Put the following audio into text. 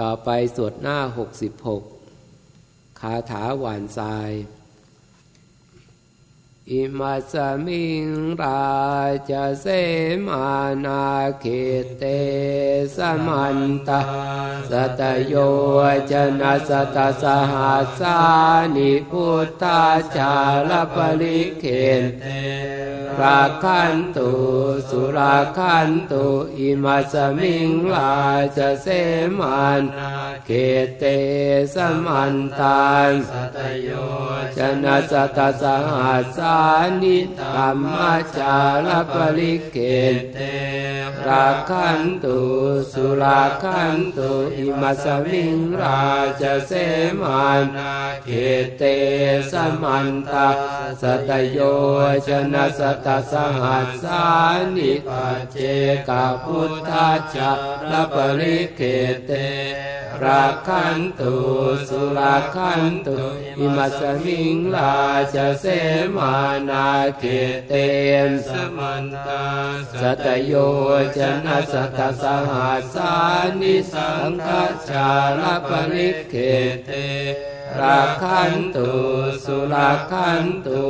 ต่อไปสวดหน้าหกสิบหกคาถาหวานทราย อิมาสมิงราชเสมานาเขเตสมันตาสตโยจนะสตสหัสานิพุทธาจารปริเขน ราคันตุสุราคันตุอิมาสมิงลาชเสมันเกเตสมันตาสตโย จนะสัตสหัสานิธรรมจารปริเกเตราคันตุสุราคันตุอิมัสมิงราชเสมานาเขเตสมันตาสตโยชนะสัตสหัสสานิปเจกพุทธาจารปริเกเต ราคันตุสุราคันตุอิมัสมิงราชเสมานาเกเตนสมันตาสัตโยชนะสัตสหัสานิสังฆจารปริเกเตราคันตุสุราคันตุ